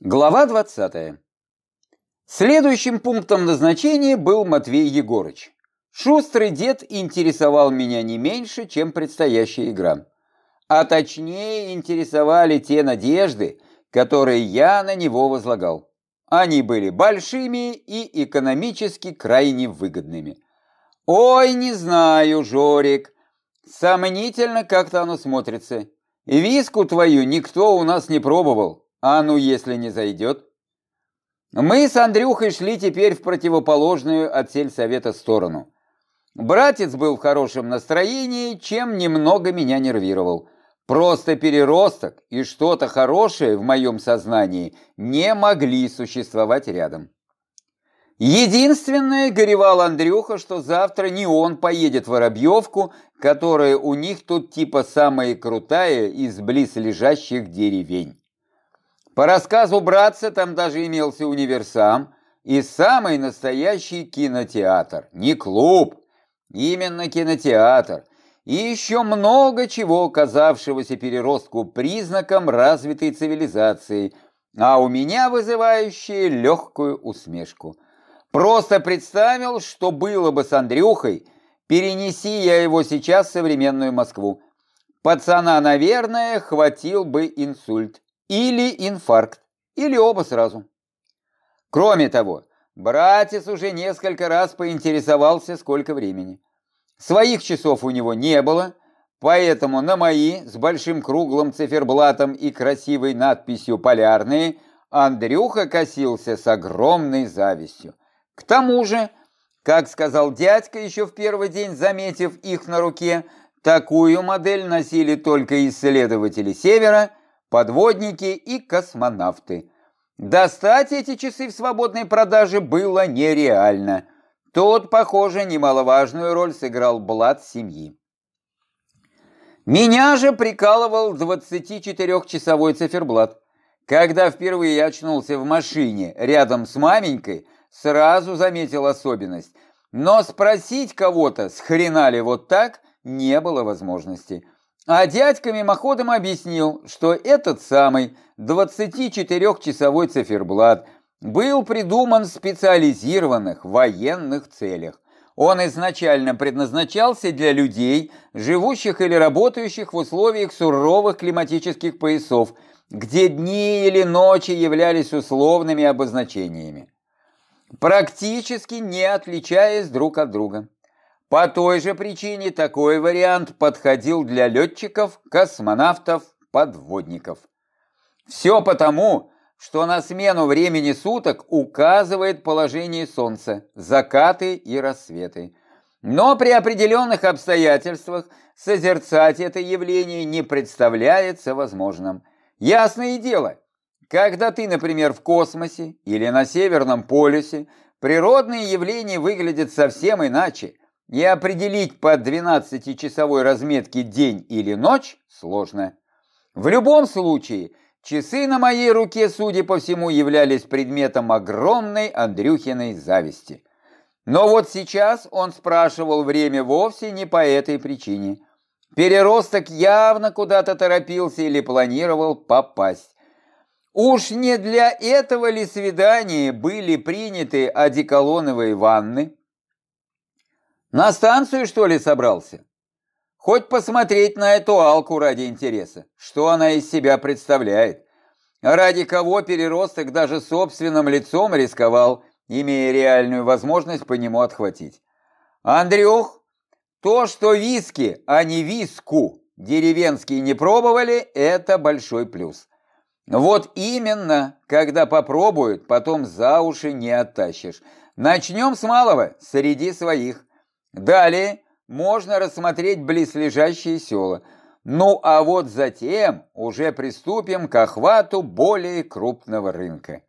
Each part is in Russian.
Глава 20. Следующим пунктом назначения был Матвей Егорыч. Шустрый дед интересовал меня не меньше, чем предстоящая игра. А точнее интересовали те надежды, которые я на него возлагал. Они были большими и экономически крайне выгодными. Ой, не знаю, Жорик, сомнительно как-то оно смотрится. Виску твою никто у нас не пробовал. А ну, если не зайдет? Мы с Андрюхой шли теперь в противоположную от сельсовета сторону. Братец был в хорошем настроении, чем немного меня нервировал. Просто переросток и что-то хорошее в моем сознании не могли существовать рядом. Единственное, горевал Андрюха, что завтра не он поедет в Воробьевку, которая у них тут типа самая крутая из близлежащих деревень. По рассказу братца, там даже имелся универсам и самый настоящий кинотеатр. Не клуб, именно кинотеатр. И еще много чего, казавшегося переростку признаком развитой цивилизации, а у меня вызывающее легкую усмешку. Просто представил, что было бы с Андрюхой, перенеси я его сейчас в современную Москву. Пацана, наверное, хватил бы инсульт. Или инфаркт, или оба сразу. Кроме того, братец уже несколько раз поинтересовался, сколько времени. Своих часов у него не было, поэтому на мои с большим круглым циферблатом и красивой надписью «Полярные» Андрюха косился с огромной завистью. К тому же, как сказал дядька еще в первый день, заметив их на руке, такую модель носили только исследователи Севера – подводники и космонавты. Достать эти часы в свободной продаже было нереально. Тут, похоже, немаловажную роль сыграл блат семьи. Меня же прикалывал 24-часовой циферблат. Когда впервые очнулся в машине рядом с маменькой, сразу заметил особенность. Но спросить кого-то, с хрена ли вот так, не было возможности. А дядька мимоходом объяснил, что этот самый 24-часовой циферблат был придуман в специализированных военных целях. Он изначально предназначался для людей, живущих или работающих в условиях суровых климатических поясов, где дни или ночи являлись условными обозначениями, практически не отличаясь друг от друга. По той же причине такой вариант подходил для летчиков, космонавтов, подводников. Все потому, что на смену времени суток указывает положение Солнца, закаты и рассветы. Но при определенных обстоятельствах созерцать это явление не представляется возможным. Ясное дело, когда ты, например, в космосе или на Северном полюсе, природные явления выглядят совсем иначе – и определить по 12-часовой разметке день или ночь сложно. В любом случае, часы на моей руке, судя по всему, являлись предметом огромной Андрюхиной зависти. Но вот сейчас он спрашивал время вовсе не по этой причине. Переросток явно куда-то торопился или планировал попасть. Уж не для этого ли свидания были приняты одеколоновые ванны? На станцию, что ли, собрался? Хоть посмотреть на эту Алку ради интереса, что она из себя представляет. Ради кого переросток даже собственным лицом рисковал, имея реальную возможность по нему отхватить. Андрюх, то, что виски, а не виску, деревенские не пробовали, это большой плюс. Вот именно, когда попробуют, потом за уши не оттащишь. Начнем с малого, среди своих. Далее можно рассмотреть близлежащие села. Ну а вот затем уже приступим к охвату более крупного рынка.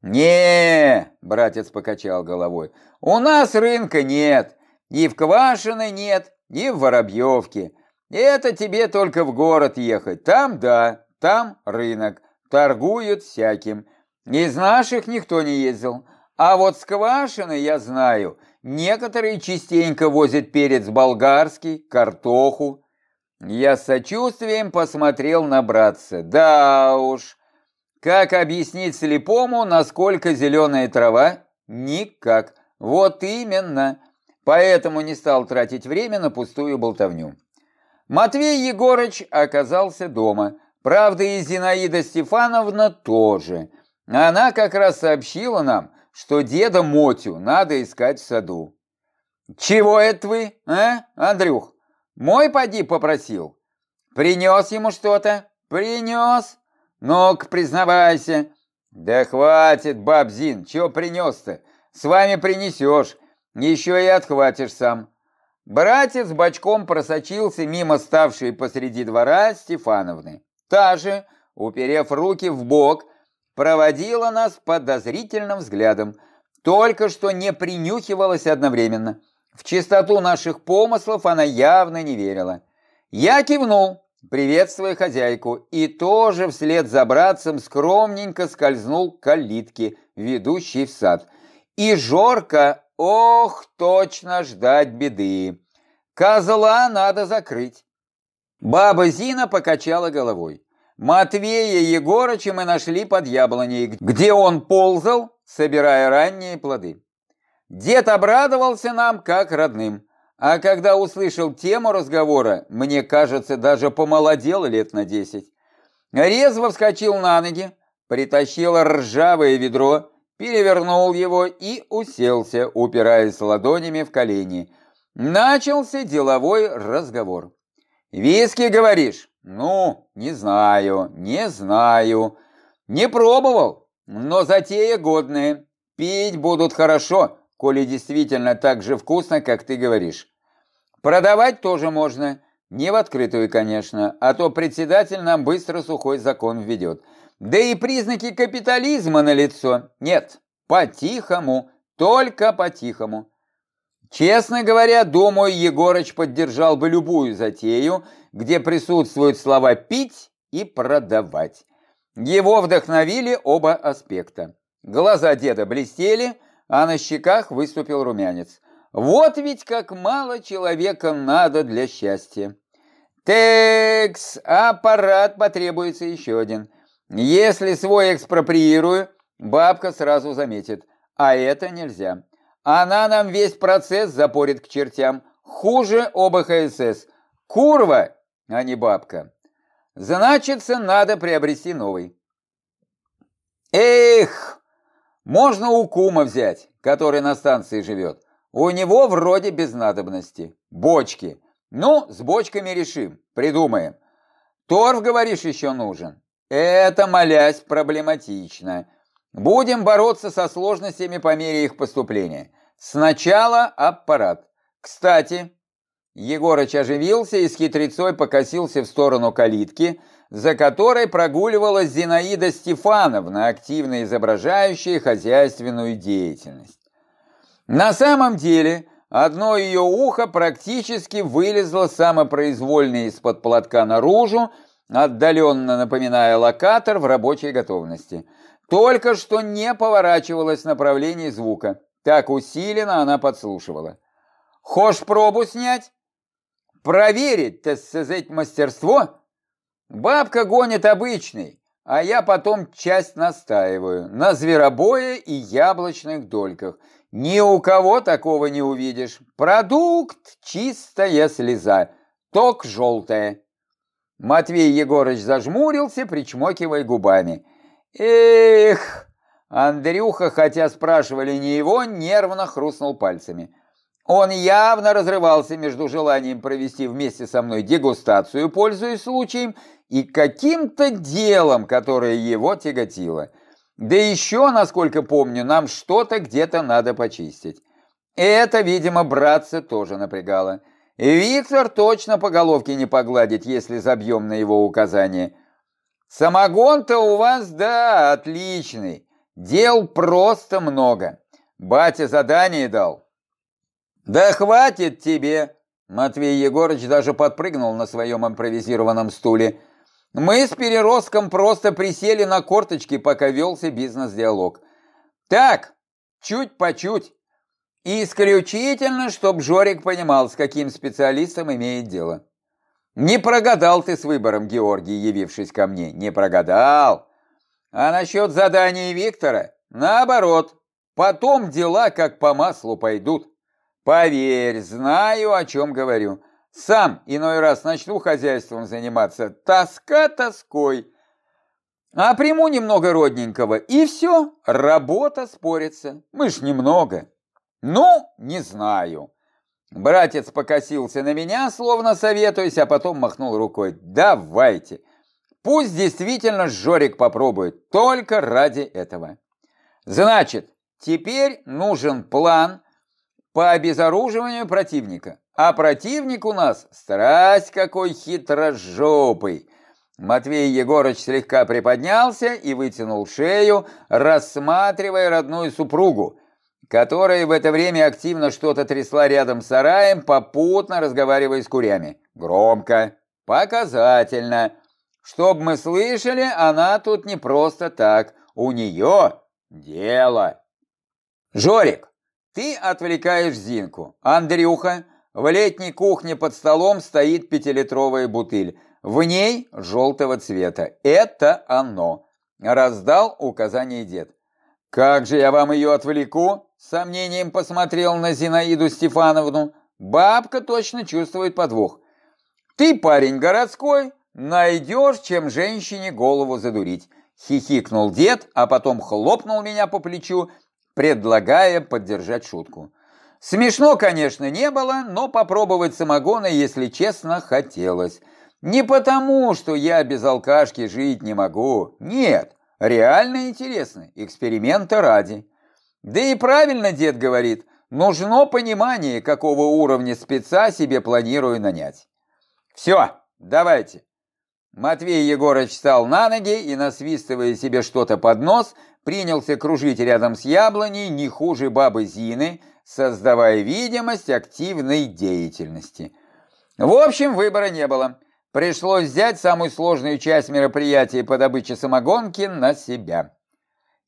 не братец покачал головой, — «у нас рынка нет, и в Квашино нет, и в Воробьевке. Это тебе только в город ехать, там да, там рынок, торгуют всяким. Из наших никто не ездил, а вот с Квашино я знаю — Некоторые частенько возят перец болгарский, картоху. Я с сочувствием посмотрел на братца. Да уж, Как объяснить слепому, насколько зеленая трава? Никак. Вот именно. Поэтому не стал тратить время на пустую болтовню. Матвей Егорыч оказался дома. Правда, и Зинаида Стефановна тоже. Она как раз сообщила нам, что деда Мотю надо искать в саду. «Чего это вы, а, Андрюх? Мой поди попросил. Принес ему что-то? Принес? Ну-ка, признавайся». «Да хватит, бабзин, чего принес-то? С вами принесешь, еще и отхватишь сам». Братец бочком просочился мимо ставшей посреди двора Стефановны. Та же, уперев руки в бок, проводила нас подозрительным взглядом, только что не принюхивалась одновременно. В чистоту наших помыслов она явно не верила. Я кивнул, приветствуя хозяйку, и тоже вслед за братцем скромненько скользнул к калитке, ведущей в сад. И Жорка, ох, точно ждать беды. Козла надо закрыть. Баба Зина покачала головой. Матвея Егорыча мы нашли под яблоней, где он ползал, собирая ранние плоды. Дед обрадовался нам как родным, а когда услышал тему разговора, мне кажется, даже помолодел лет на десять. Резво вскочил на ноги, притащил ржавое ведро, перевернул его и уселся, упираясь ладонями в колени. Начался деловой разговор. «Виски, говоришь?» «Ну, не знаю, не знаю. Не пробовал, но затея годная. Пить будут хорошо, коли действительно так же вкусно, как ты говоришь. Продавать тоже можно, не в открытую, конечно, а то председатель нам быстро сухой закон введет. Да и признаки капитализма на лицо. Нет, по-тихому, только по-тихому. Честно говоря, думаю, Егорыч поддержал бы любую затею, где присутствуют слова «пить» и «продавать». Его вдохновили оба аспекта. Глаза деда блестели, а на щеках выступил румянец. Вот ведь как мало человека надо для счастья. Текс, аппарат потребуется еще один. Если свой экспроприирую, бабка сразу заметит, а это нельзя. Она нам весь процесс запорит к чертям. Хуже ОБХСС. Курва, а не бабка. Значится, надо приобрести новый. Эх, можно у кума взять, который на станции живет. У него вроде без надобности. Бочки. Ну, с бочками решим, придумаем. Торф, говоришь, еще нужен. Это, молясь, проблематично. Будем бороться со сложностями по мере их поступления. Сначала аппарат. Кстати, Егорыч оживился и с хитрецой покосился в сторону калитки, за которой прогуливалась Зинаида Стефановна, активно изображающая хозяйственную деятельность. На самом деле, одно ее ухо практически вылезло самопроизвольно из-под платка наружу, отдаленно напоминая локатор в рабочей готовности. Только что не поворачивалось в направлении звука. Так усиленно она подслушивала. «Хошь пробу снять? Проверить, так сказать, мастерство?» Бабка гонит обычный, а я потом часть настаиваю на зверобое и яблочных дольках. Ни у кого такого не увидишь. Продукт – чистая слеза, ток желтая. Матвей Егорыч зажмурился, причмокивая губами. Эх, Андрюха, хотя спрашивали не его, нервно хрустнул пальцами. Он явно разрывался между желанием провести вместе со мной дегустацию, пользуясь случаем, и каким-то делом, которое его тяготило. Да еще, насколько помню, нам что-то где-то надо почистить. Это, видимо, братца тоже напрягало. Виктор точно по головке не погладит, если забьем на его указание. Самогон-то у вас, да, отличный. Дел просто много. Батя задание дал. Да хватит тебе. Матвей Егорыч даже подпрыгнул на своем импровизированном стуле. Мы с Переростком просто присели на корточки, пока велся бизнес-диалог. Так, чуть по чуть. Исключительно, чтоб Жорик понимал, с каким специалистом имеет дело. Не прогадал ты с выбором, Георгий, явившись ко мне. Не прогадал. А насчет задания Виктора, наоборот, потом дела как по маслу пойдут. Поверь, знаю, о чем говорю. Сам иной раз начну хозяйством заниматься, тоска тоской. А приму немного родненького, и все, работа спорится. Мы ж немного. Ну, не знаю. Братец покосился на меня, словно советуясь, а потом махнул рукой. Давайте. Пусть действительно Жорик попробует, только ради этого. Значит, теперь нужен план по обезоруживанию противника. А противник у нас страсть какой хитрожопый. Матвей Егорыч слегка приподнялся и вытянул шею, рассматривая родную супругу, которая в это время активно что-то трясла рядом с сараем, попутно разговаривая с курями. Громко, показательно. Чтоб мы слышали, она тут не просто так. У нее дело. Жорик, ты отвлекаешь Зинку. Андрюха, в летней кухне под столом стоит пятилитровая бутыль. В ней желтого цвета. Это оно. Раздал указание дед. Как же я вам ее отвлеку? Сомнением посмотрел на Зинаиду Стефановну. Бабка точно чувствует подвох. Ты парень городской, найдешь, чем женщине голову задурить. Хихикнул дед, а потом хлопнул меня по плечу, предлагая поддержать шутку. Смешно, конечно, не было, но попробовать самогона, если честно, хотелось. Не потому, что я без алкашки жить не могу. Нет, реально интересно, эксперимента ради. Да и правильно дед говорит, нужно понимание, какого уровня спеца себе планирую нанять. Все, давайте. Матвей Егорович встал на ноги и, насвистывая себе что-то под нос, принялся кружить рядом с яблоней не хуже бабы Зины, создавая видимость активной деятельности. В общем, выбора не было. Пришлось взять самую сложную часть мероприятия по добыче самогонки на себя.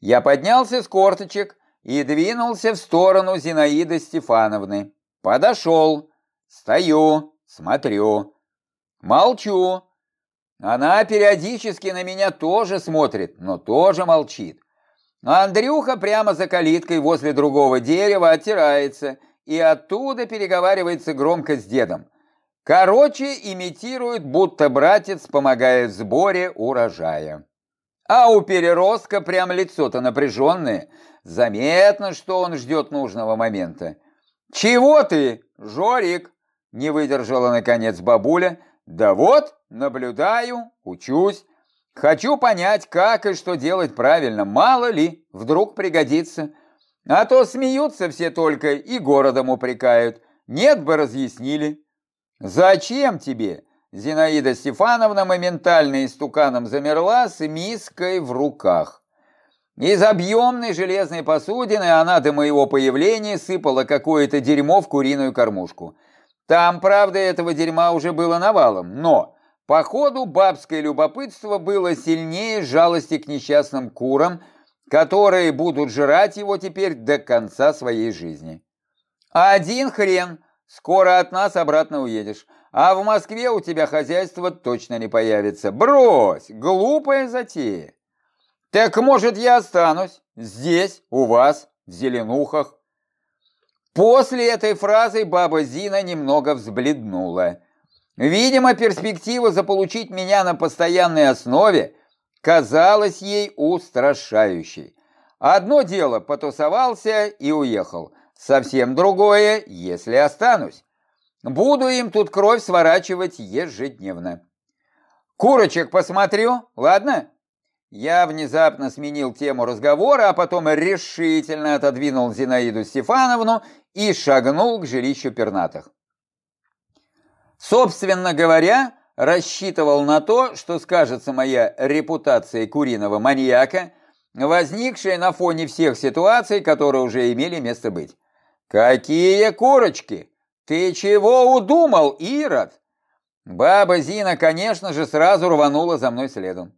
Я поднялся с корточек и двинулся в сторону Зинаиды Стефановны. Подошел, стою, смотрю, молчу. Она периодически на меня тоже смотрит, но тоже молчит. Андрюха прямо за калиткой возле другого дерева оттирается и оттуда переговаривается громко с дедом. Короче, имитирует, будто братец помогает в сборе урожая. А у переростка прям лицо-то напряженное. Заметно, что он ждет нужного момента. «Чего ты, Жорик?» – не выдержала наконец бабуля. «Да вот, наблюдаю, учусь. Хочу понять, как и что делать правильно. Мало ли, вдруг пригодится. А то смеются все только и городом упрекают. Нет бы разъяснили. Зачем тебе? Зинаида Стефановна моментально истуканом замерла с миской в руках. Из объемной железной посудины она до моего появления сыпала какое-то дерьмо в куриную кормушку. Там, правда, этого дерьма уже было навалом, но Походу, бабское любопытство было сильнее жалости к несчастным курам, которые будут жрать его теперь до конца своей жизни. Один хрен, скоро от нас обратно уедешь, а в Москве у тебя хозяйство точно не появится. Брось, глупая затея. Так может я останусь здесь, у вас, в Зеленухах? После этой фразы баба Зина немного взбледнула. Видимо, перспектива заполучить меня на постоянной основе казалась ей устрашающей. Одно дело потусовался и уехал, совсем другое, если останусь. Буду им тут кровь сворачивать ежедневно. Курочек посмотрю, ладно? Я внезапно сменил тему разговора, а потом решительно отодвинул Зинаиду Стефановну и шагнул к жилищу пернатых. Собственно говоря, рассчитывал на то, что скажется моя репутация куриного маньяка, возникшая на фоне всех ситуаций, которые уже имели место быть. «Какие курочки? Ты чего удумал, Ирод?» Баба Зина, конечно же, сразу рванула за мной следом.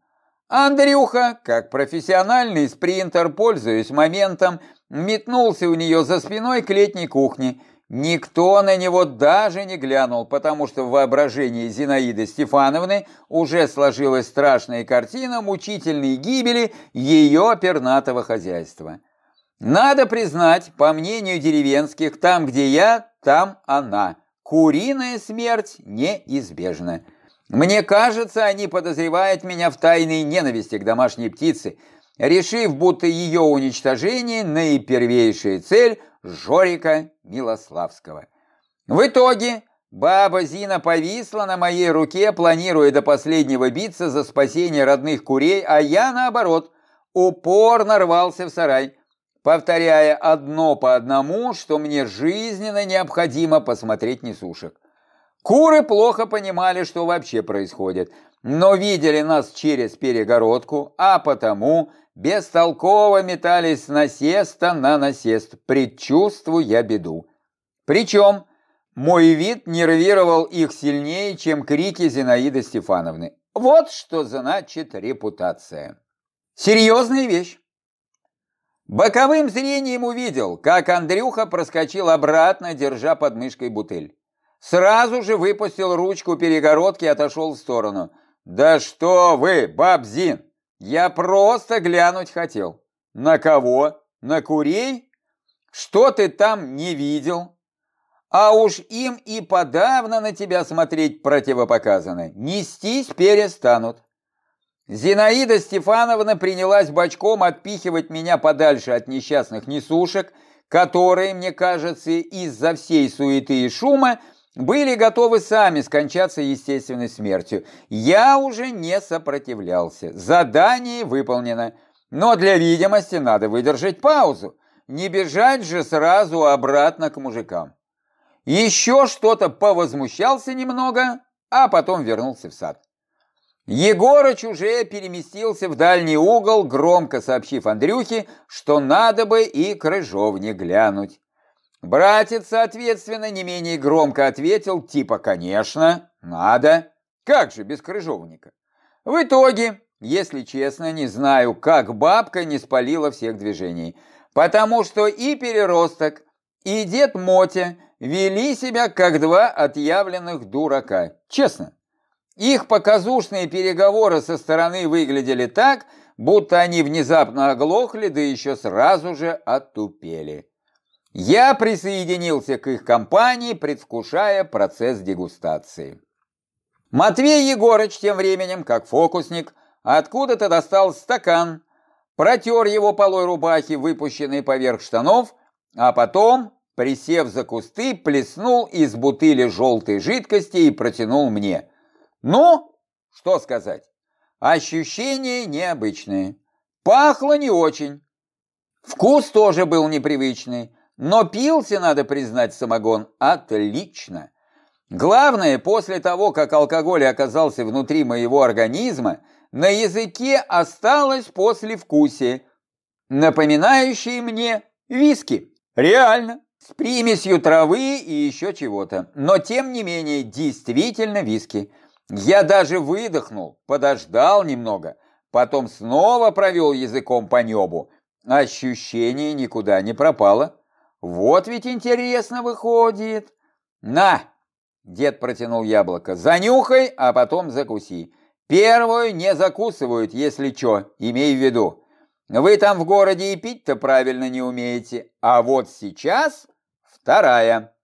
Андрюха, как профессиональный спринтер, пользуясь моментом, метнулся у нее за спиной к летней кухне Никто на него даже не глянул, потому что в воображении Зинаиды Стефановны уже сложилась страшная картина мучительной гибели ее пернатого хозяйства. Надо признать, по мнению деревенских, там, где я, там она. Куриная смерть неизбежна. Мне кажется, они подозревают меня в тайной ненависти к домашней птице, решив, будто ее уничтожение – наипервейшая цель Жорика Милославского. В итоге баба Зина повисла на моей руке, планируя до последнего биться за спасение родных курей, а я, наоборот, упорно рвался в сарай, повторяя одно по одному, что мне жизненно необходимо посмотреть несушек. Куры плохо понимали, что вообще происходит, но видели нас через перегородку, а потому бестолково метались с насеста на насест, предчувствуя беду. Причем мой вид нервировал их сильнее, чем крики Зинаиды Стефановны. Вот что значит репутация. Серьезная вещь. Боковым зрением увидел, как Андрюха проскочил обратно, держа под мышкой бутыль. Сразу же выпустил ручку перегородки и отошел в сторону. «Да что вы, бабзин! Я просто глянуть хотел». «На кого? На курей? Что ты там не видел?» «А уж им и подавно на тебя смотреть противопоказано. Нестись перестанут». Зинаида Стефановна принялась бочком отпихивать меня подальше от несчастных несушек, которые, мне кажется, из-за всей суеты и шума были готовы сами скончаться естественной смертью. Я уже не сопротивлялся. Задание выполнено. Но для видимости надо выдержать паузу. Не бежать же сразу обратно к мужикам. Еще что-то повозмущался немного, а потом вернулся в сад. Егорыч уже переместился в дальний угол, громко сообщив Андрюхе, что надо бы и крыжовне глянуть. Братец, соответственно, не менее громко ответил, типа, конечно, надо. Как же без крыжовника? В итоге, если честно, не знаю, как бабка не спалила всех движений. Потому что и переросток, и дед Мотя вели себя как два отъявленных дурака. Честно. Их показушные переговоры со стороны выглядели так, будто они внезапно оглохли, да еще сразу же оттупели. Я присоединился к их компании, предвкушая процесс дегустации. Матвей Егорыч тем временем, как фокусник, откуда-то достал стакан, протер его полой рубахи, выпущенной поверх штанов, а потом, присев за кусты, плеснул из бутыли желтой жидкости и протянул мне. Ну, что сказать, ощущения необычные. Пахло не очень. Вкус тоже был непривычный. Но пился, надо признать, самогон отлично. Главное, после того, как алкоголь оказался внутри моего организма, на языке осталось послевкусие, напоминающее мне виски. Реально, с примесью травы и еще чего-то. Но тем не менее, действительно виски. Я даже выдохнул, подождал немного, потом снова провел языком по небу. Ощущение никуда не пропало. Вот ведь интересно выходит. На! Дед протянул яблоко. Занюхай, а потом закуси. Первую не закусывают, если что, имей в виду. Вы там в городе и пить-то правильно не умеете. А вот сейчас вторая.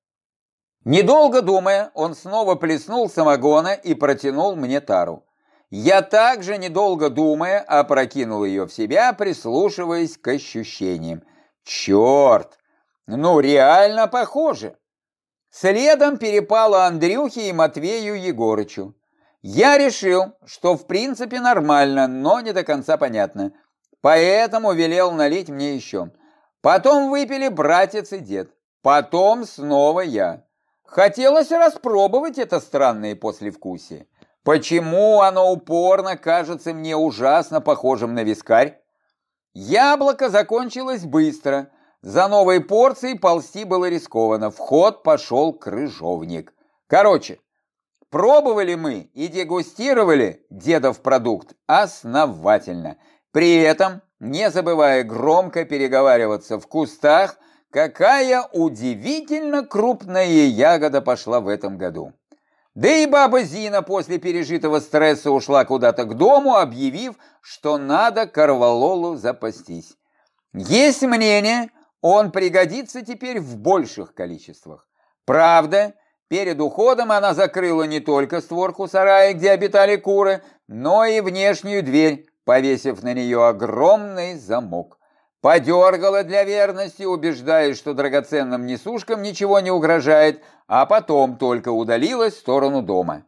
Недолго думая, он снова плеснул самогона и протянул мне тару. Я также, недолго думая, опрокинул ее в себя, прислушиваясь к ощущениям. Черт! Ну, реально похоже. Следом перепало Андрюхе и Матвею Егорычу. Я решил, что в принципе нормально, но не до конца понятно. Поэтому велел налить мне еще. Потом выпили братец и дед. Потом снова я. Хотелось распробовать это странное послевкусие. Почему оно упорно кажется мне ужасно похожим на вискарь? Яблоко закончилось быстро – за новой порцией ползти было рискованно. В ход пошел крыжовник. Короче, пробовали мы и дегустировали дедов продукт основательно. При этом не забывая громко переговариваться в кустах, какая удивительно крупная ягода пошла в этом году. Да и баба Зина после пережитого стресса ушла куда-то к дому, объявив, что надо корвалолу запастись. Есть мнение, он пригодится теперь в больших количествах. Правда, перед уходом она закрыла не только створку сарая, где обитали куры, но и внешнюю дверь, повесив на нее огромный замок. Подергала для верности, убеждаясь, что драгоценным несушкам ничего не угрожает, а потом только удалилась в сторону дома.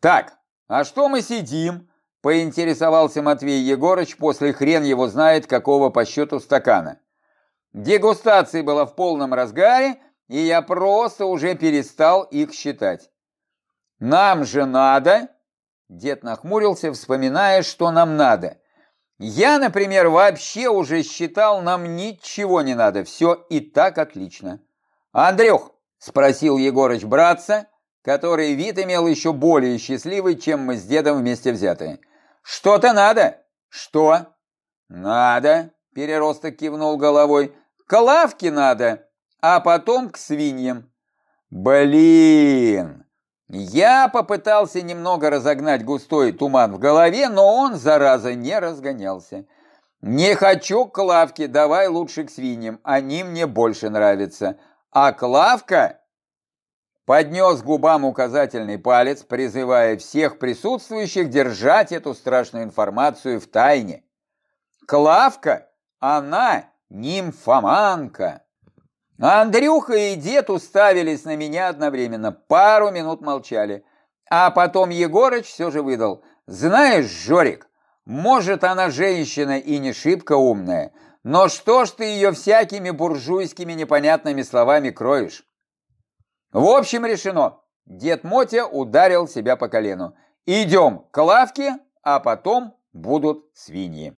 «Так, а что мы сидим?» – поинтересовался Матвей Егорыч после хрен его знает какого по счету стакана. Дегустация была в полном разгаре, и я просто уже перестал их считать. «Нам же надо!» – дед нахмурился, вспоминая, что нам надо – я, например, вообще уже считал, нам ничего не надо, все и так отлично. Андрюх, спросил Егорыч братца, который вид имел еще более счастливый, чем мы с дедом вместе взятые. Что-то надо? Что? Надо, переросток кивнул головой. К лавке надо, а потом к свиньям. Блин, я попытался немного разогнать густой туман в голове, но он, зараза, не разгонялся. «Не хочу к лавке, давай лучше к свиньям, они мне больше нравятся. А Клавка...» Поднес губам указательный палец, призывая всех присутствующих держать эту страшную информацию в тайне. Клавка, она нимфоманка. Андрюха и дед уставились на меня одновременно, пару минут молчали. А потом Егорыч все же выдал. «Знаешь, Жорик, может, она женщина и не шибко умная, но что ж ты ее всякими буржуйскими непонятными словами кроешь?» В общем, решено. Дед Мотя ударил себя по колену. «Идем к лавке, а потом будут свиньи».